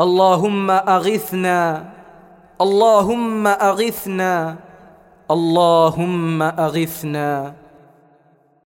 اللهم أغثنا اللهم أغثنا اللهم أغثنا.